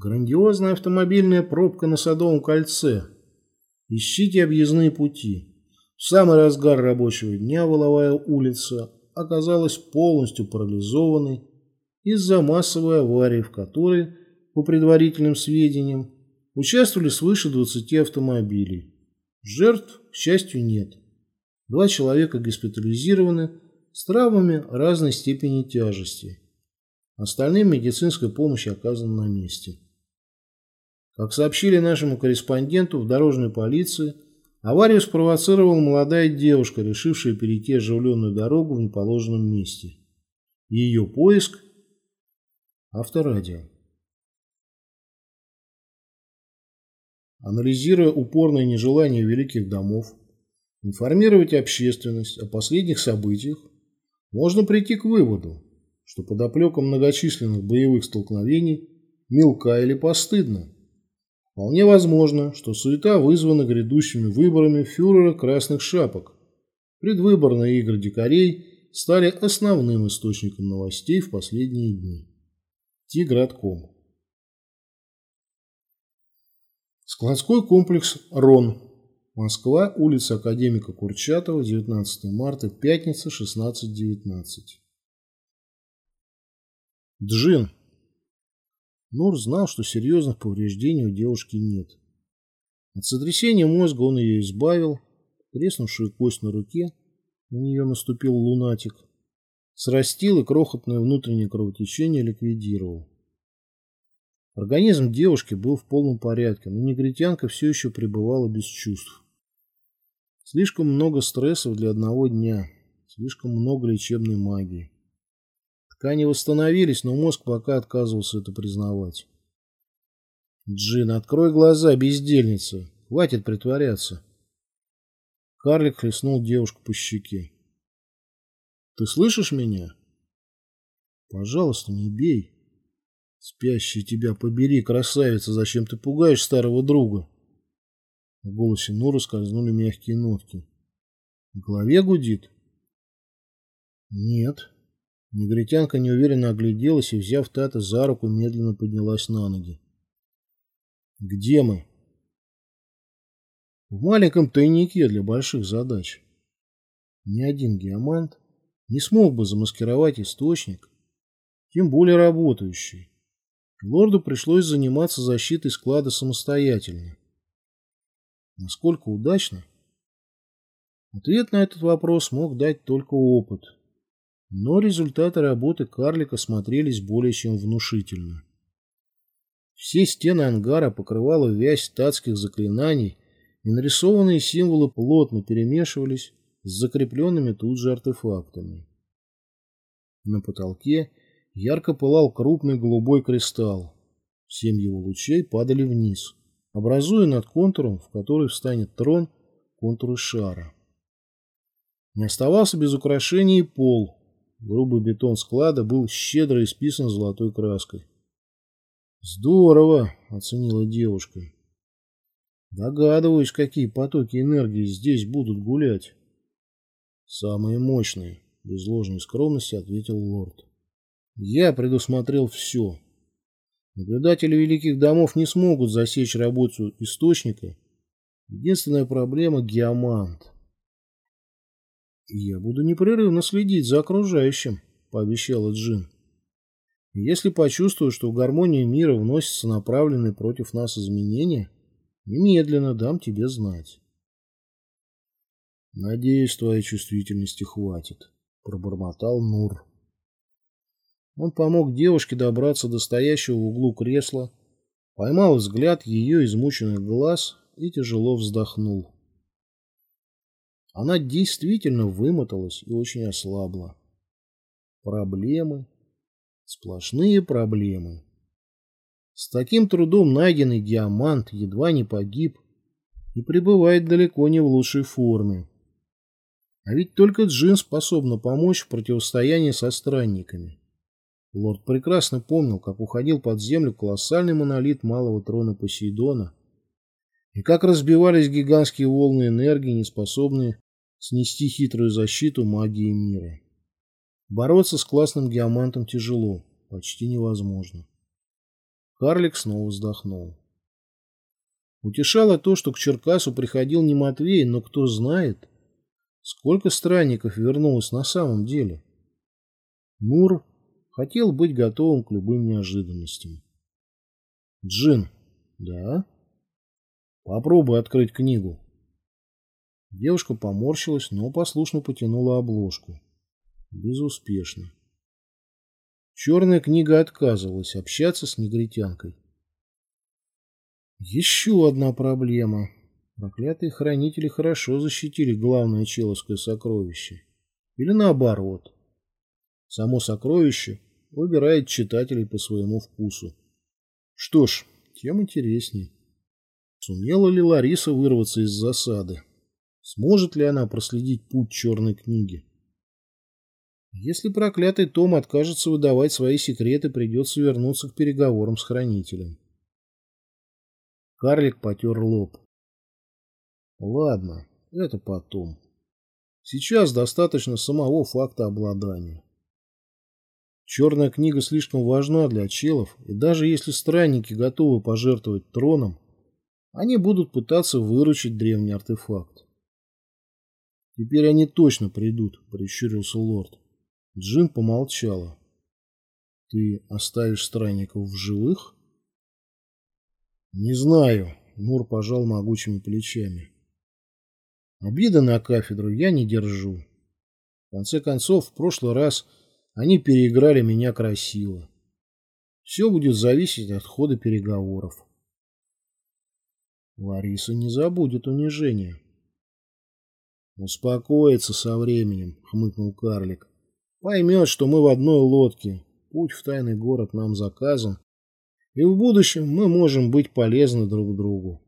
Грандиозная автомобильная пробка на Садовом кольце. Ищите объездные пути. В самый разгар рабочего дня Воловая улица оказалась полностью парализованной из-за массовой аварии, в которой, по предварительным сведениям, участвовали свыше 20 автомобилей. Жертв, к счастью, нет. Два человека госпитализированы с травмами разной степени тяжести. Остальным медицинская помощь оказана на месте. Как сообщили нашему корреспонденту в дорожной полиции, аварию спровоцировала молодая девушка, решившая перейти оживленную дорогу в неположенном месте. Ее поиск – авторадио. Анализируя упорное нежелание великих домов информировать общественность о последних событиях, можно прийти к выводу, что подоплека многочисленных боевых столкновений мелка или постыдна. Вполне возможно, что суета вызвана грядущими выборами фюрера Красных Шапок. Предвыборные игры дикарей стали основным источником новостей в последние дни. Тигратком. Складской комплекс «Рон». Москва, улица Академика Курчатова, 19 марта, пятница, 16.19. Джин. Нур знал, что серьезных повреждений у девушки нет. От сотрясения мозга он ее избавил, треснувшую кость на руке, на нее наступил лунатик, срастил и крохотное внутреннее кровотечение ликвидировал. Организм девушки был в полном порядке, но негритянка все еще пребывала без чувств. Слишком много стрессов для одного дня, слишком много лечебной магии. Ткани восстановились, но мозг пока отказывался это признавать. «Джин, открой глаза, бездельница! Хватит притворяться!» Карлик хлестнул девушку по щеке. «Ты слышишь меня?» «Пожалуйста, не бей!» «Спящий тебя побери, красавица! Зачем ты пугаешь старого друга?» В голосе Нуры скользнули мягкие нотки. «В голове гудит?» «Нет». Негритянка неуверенно огляделась и, взяв Тата за руку, медленно поднялась на ноги. «Где мы?» «В маленьком тайнике для больших задач. Ни один геомант не смог бы замаскировать источник, тем более работающий. Лорду пришлось заниматься защитой склада самостоятельно. Насколько удачно? Ответ на этот вопрос мог дать только опыт – но результаты работы карлика смотрелись более чем внушительно. Все стены ангара покрывала вязь статских заклинаний, и нарисованные символы плотно перемешивались с закрепленными тут же артефактами. На потолке ярко пылал крупный голубой кристалл. Семь его лучей падали вниз, образуя над контуром, в который встанет трон, контуры шара. Не оставался без украшений пол, Грубый бетон склада был щедро исписан золотой краской. «Здорово!» — оценила девушка. «Догадываюсь, какие потоки энергии здесь будут гулять». «Самые мощные», — без ложной скромности ответил лорд. «Я предусмотрел все. Наблюдатели великих домов не смогут засечь работу источника. Единственная проблема — геомант». «Я буду непрерывно следить за окружающим», — пообещала Джин. «Если почувствую, что в гармонию мира вносятся направленные против нас изменения, немедленно дам тебе знать». «Надеюсь, твоей чувствительности хватит», — пробормотал Нур. Он помог девушке добраться до стоящего в углу кресла, поймал взгляд ее измученных глаз и тяжело вздохнул. Она действительно вымоталась и очень ослабла. Проблемы. Сплошные проблемы. С таким трудом найденный диамант едва не погиб и пребывает далеко не в лучшей форме. А ведь только Джин способна помочь в противостоянии со странниками. Лорд прекрасно помнил, как уходил под землю колоссальный монолит малого трона Посейдона, и как разбивались гигантские волны энергии, не способные снести хитрую защиту магии мира. Бороться с классным геомантом тяжело, почти невозможно. Карлик снова вздохнул. Утешало то, что к Черкасу приходил не Матвей, но кто знает, сколько странников вернулось на самом деле. Мур хотел быть готовым к любым неожиданностям. Джин. Да? Попробуй открыть книгу. Девушка поморщилась, но послушно потянула обложку. Безуспешно. Черная книга отказывалась общаться с негритянкой. Еще одна проблема. Проклятые хранители хорошо защитили главное человское сокровище. Или наоборот. Само сокровище выбирает читателей по своему вкусу. Что ж, тем интереснее. Сумела ли Лариса вырваться из засады? Сможет ли она проследить путь черной книги? Если проклятый Том откажется выдавать свои секреты, придется вернуться к переговорам с хранителем. Карлик потер лоб. Ладно, это потом. Сейчас достаточно самого факта обладания. Черная книга слишком важна для челов, и даже если странники готовы пожертвовать троном, они будут пытаться выручить древний артефакт. Теперь они точно придут, прищурился лорд. Джин помолчала. Ты оставишь странников в живых? Не знаю, Нур пожал могучими плечами. Обиды на кафедру я не держу. В конце концов, в прошлый раз они переиграли меня красиво. Все будет зависеть от хода переговоров. Лариса не забудет унижения. Успокоится со временем, хмыкнул карлик. Поймет, что мы в одной лодке. Путь в тайный город нам заказан. И в будущем мы можем быть полезны друг другу.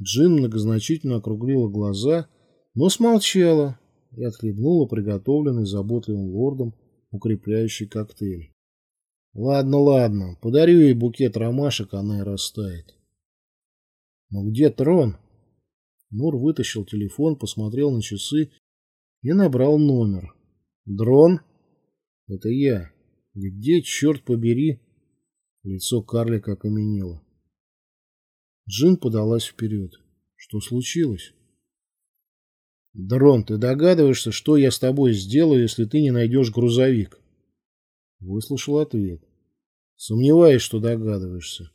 Джин многозначительно округлила глаза, но смолчала и отхлебнула приготовленный заботливым лордом укрепляющий коктейль. Ладно, ладно, подарю ей букет ромашек, она и растает. Но где трон? Нур вытащил телефон, посмотрел на часы и набрал номер. Дрон? Это я. Где, черт побери? Лицо карлика окаменело. Джин подалась вперед. Что случилось? Дрон, ты догадываешься, что я с тобой сделаю, если ты не найдешь грузовик? Выслушал ответ. Сомневаюсь, что догадываешься.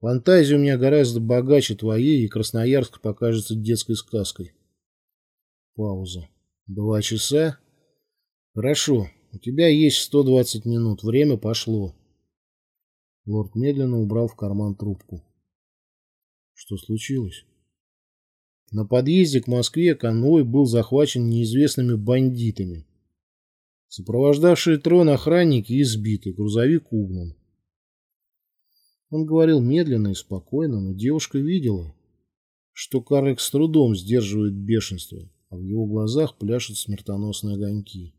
Фантазия у меня гораздо богаче твоей, и Красноярск покажется детской сказкой. Пауза. Два часа? Хорошо. У тебя есть 120 минут. Время пошло. Лорд медленно убрал в карман трубку. Что случилось? На подъезде к Москве конвой был захвачен неизвестными бандитами. Сопровождавшие трон охранники избиты, грузовик угнан. Он говорил медленно и спокойно, но девушка видела, что Карек с трудом сдерживает бешенство, а в его глазах пляшут смертоносные огоньки.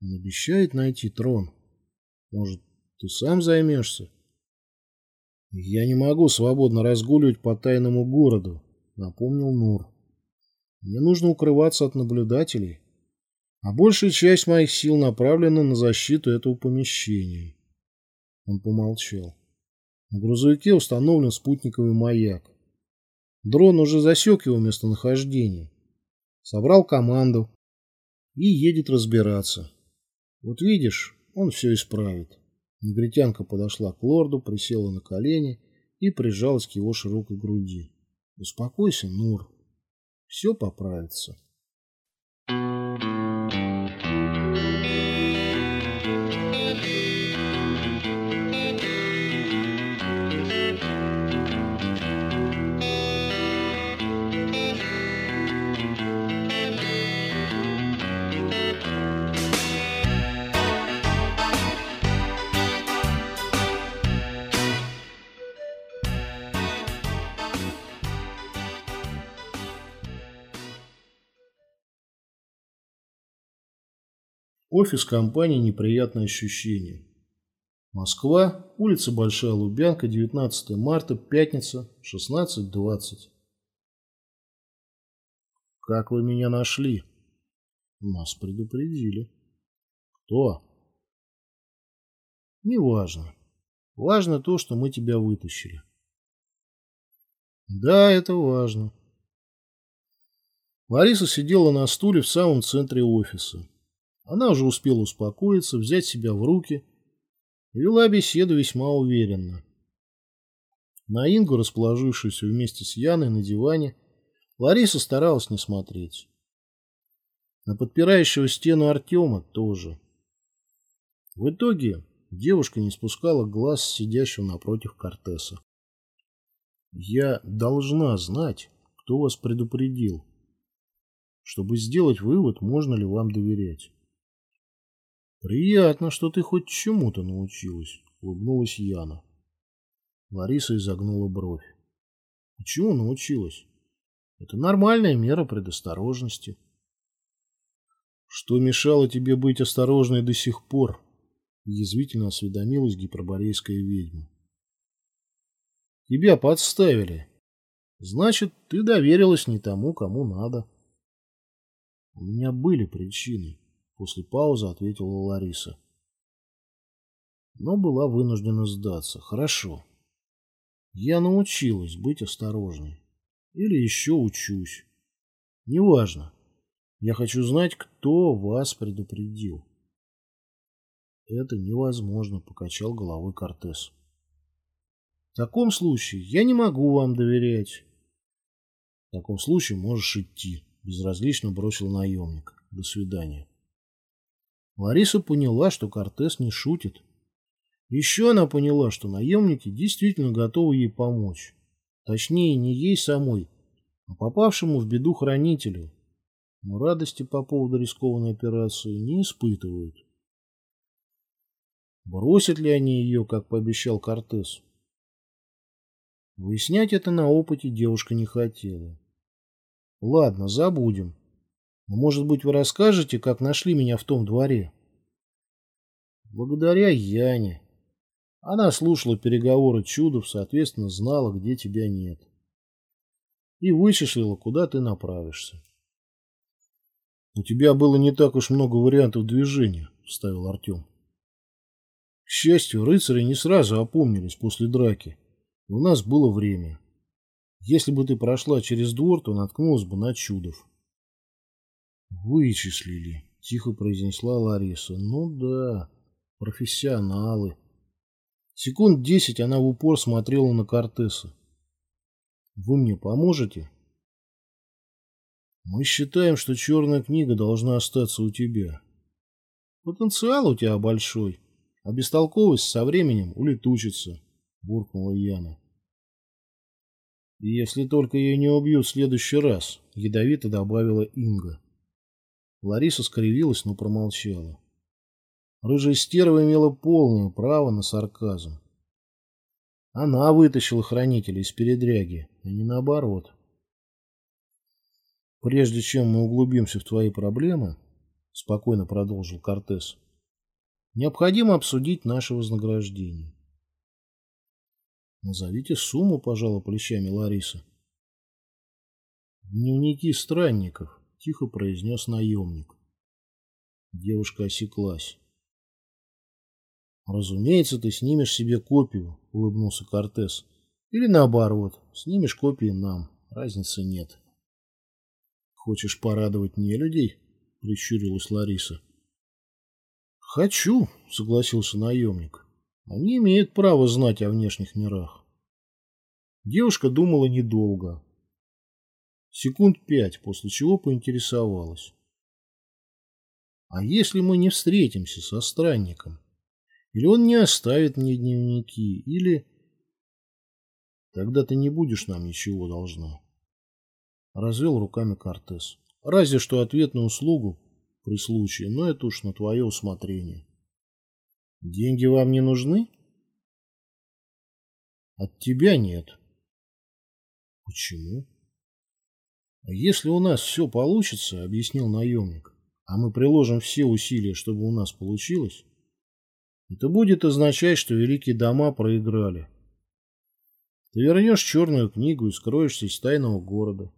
Он обещает найти трон. Может, ты сам займешься? Я не могу свободно разгуливать по тайному городу, напомнил Нур. Мне нужно укрываться от наблюдателей, а большая часть моих сил направлена на защиту этого помещения. Он помолчал. На грузовике установлен спутниковый маяк. Дрон уже засек его местонахождение. Собрал команду и едет разбираться. Вот видишь, он все исправит. Негритянка подошла к лорду, присела на колени и прижалась к его широкой груди. Успокойся, Нур. Все поправится. Офис компании «Неприятное ощущение». Москва, улица Большая Лубянка, 19 марта, пятница, 16.20. Как вы меня нашли? Нас предупредили. Кто? Неважно. Важно то, что мы тебя вытащили. Да, это важно. Лариса сидела на стуле в самом центре офиса. Она уже успела успокоиться, взять себя в руки и вела беседу весьма уверенно. На Ингу, расположившуюся вместе с Яной на диване, Лариса старалась не смотреть. На подпирающего стену Артема тоже. В итоге девушка не спускала глаз сидящего напротив Кортеса. «Я должна знать, кто вас предупредил, чтобы сделать вывод, можно ли вам доверять». «Приятно, что ты хоть чему-то научилась», — улыбнулась Яна. Лариса изогнула бровь. «Почему научилась? Это нормальная мера предосторожности». «Что мешало тебе быть осторожной до сих пор?» — язвительно осведомилась гиперборейская ведьма. «Тебя подставили. Значит, ты доверилась не тому, кому надо». «У меня были причины», — после паузы ответила Лариса. Но была вынуждена сдаться. «Хорошо. Я научилась быть осторожной. Или еще учусь. Неважно. Я хочу знать, кто вас предупредил. Это невозможно, покачал головой Кортес. В таком случае я не могу вам доверять. В таком случае можешь идти, безразлично бросил наемник. До свидания. Лариса поняла, что Кортес не шутит. Еще она поняла, что наемники действительно готовы ей помочь. Точнее, не ей самой, а попавшему в беду хранителю, но радости по поводу рискованной операции не испытывают. Бросят ли они ее, как пообещал Кортес? Выяснять это на опыте девушка не хотела. Ладно, забудем. Но, может быть, вы расскажете, как нашли меня в том дворе? Благодаря Яне. Она слушала переговоры чудов, соответственно, знала, где тебя нет. И вычислила, куда ты направишься. «У тебя было не так уж много вариантов движения», — вставил Артем. К счастью, рыцари не сразу опомнились после драки, у нас было время. Если бы ты прошла через двор, то наткнулась бы на чудов. «Вычислили», — тихо произнесла Лариса. «Ну да, профессионалы». Секунд десять она в упор смотрела на Кортеса. «Вы мне поможете?» Мы считаем, что черная книга должна остаться у тебя. Потенциал у тебя большой, а бестолковость со временем улетучится, буркнула Яна. Если только ее не убьют в следующий раз, ядовито добавила Инга. Лариса скривилась, но промолчала. Рыжая стерва имела полное право на сарказм. Она вытащила хранителя из передряги, а не наоборот. Прежде чем мы углубимся в твои проблемы, спокойно продолжил Кортес, необходимо обсудить наше вознаграждение. Назовите сумму, пожала плечами Лариса. Дневники странников, тихо произнес наемник. Девушка осеклась. Разумеется, ты снимешь себе копию, улыбнулся Кортес. Или наоборот, снимешь копии нам. Разницы нет. Хочешь порадовать не людей? Прищурилась Лариса. Хочу, согласился наемник. Они имеют право знать о внешних мирах. Девушка думала недолго. Секунд пять, после чего поинтересовалась. А если мы не встретимся со странником? Или он не оставит мне дневники, или... Тогда ты не будешь нам ничего должна. Развел руками Кортес. Разве что ответную услугу при случае, но это уж на твое усмотрение. Деньги вам не нужны? От тебя нет. Почему? Если у нас все получится, объяснил наемник, а мы приложим все усилия, чтобы у нас получилось, это будет означать, что великие дома проиграли. Ты вернешь черную книгу и скроешься из тайного города.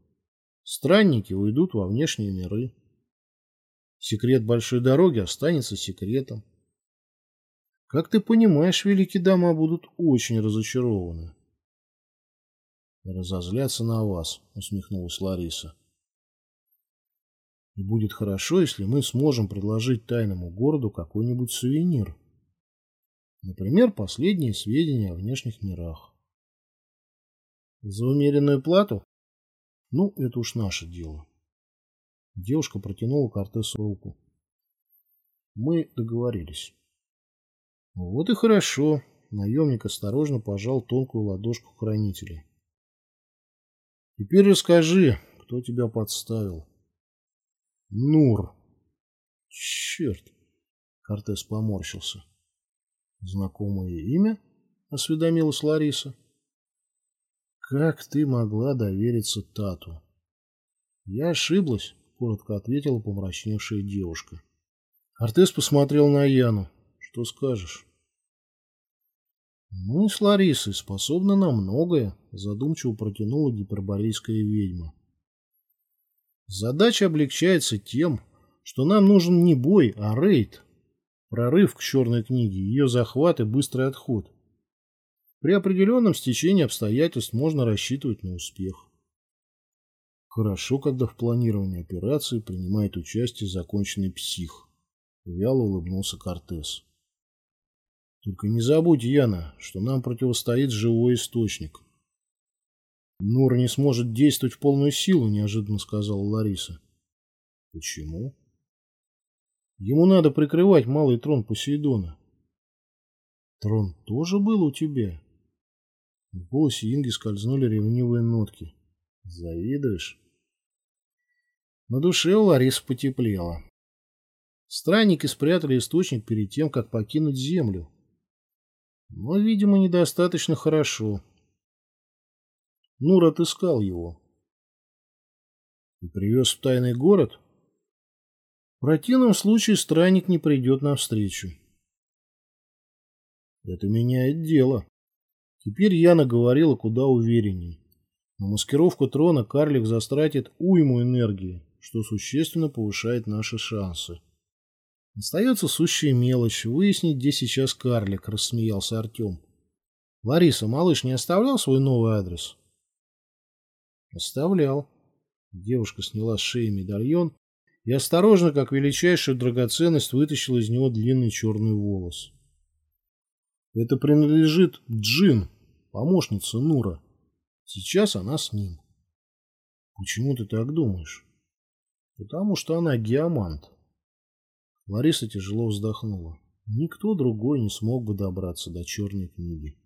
Странники уйдут во внешние миры. Секрет большой дороги останется секретом. Как ты понимаешь, великие дома будут очень разочарованы. Разозлятся на вас, усмехнулась Лариса. И будет хорошо, если мы сможем предложить тайному городу какой-нибудь сувенир. Например, последние сведения о внешних мирах. За умеренную плату? Ну, это уж наше дело. Девушка протянула Кортесу руку. Мы договорились. Вот и хорошо. Наемник осторожно пожал тонкую ладошку хранителя. Теперь расскажи, кто тебя подставил. Нур. Черт. Кортес поморщился. Знакомое имя? Осведомилась Лариса. Как ты могла довериться Тату? Я ошиблась, коротко ответила помрачневшая девушка. Артес посмотрел на Яну. Что скажешь? Мы с Ларисой способны на многое, задумчиво протянула гиперборейская ведьма. Задача облегчается тем, что нам нужен не бой, а рейд. Прорыв к черной книге, ее захват и быстрый отход. При определенном стечении обстоятельств можно рассчитывать на успех. Хорошо, когда в планировании операции принимает участие законченный псих. Вяло улыбнулся Кортес. Только не забудь, Яна, что нам противостоит живой источник. Нур не сможет действовать в полную силу, неожиданно сказала Лариса. Почему? Ему надо прикрывать малый трон Посейдона. Трон тоже был у тебя? В голосе Инги скользнули ревнивые нотки. Завидуешь? На душе у Ларисы потеплело. Странники спрятали источник перед тем, как покинуть землю. Но, видимо, недостаточно хорошо. Нур отыскал его. И привез в тайный город? В противном случае странник не придет навстречу. Это меняет дело. Теперь Яна говорила куда уверенней. На маскировку трона карлик застратит уйму энергии, что существенно повышает наши шансы. Остается сущая мелочь, выяснить, где сейчас карлик, рассмеялся Артем. Лариса, малыш не оставлял свой новый адрес? Оставлял. Девушка сняла с шеи медальон и осторожно, как величайшую драгоценность, вытащила из него длинный черный волос. Это принадлежит Джин, помощнице Нура. Сейчас она с ним. Почему ты так думаешь? Потому что она геомант. Лариса тяжело вздохнула. Никто другой не смог бы добраться до черной книги.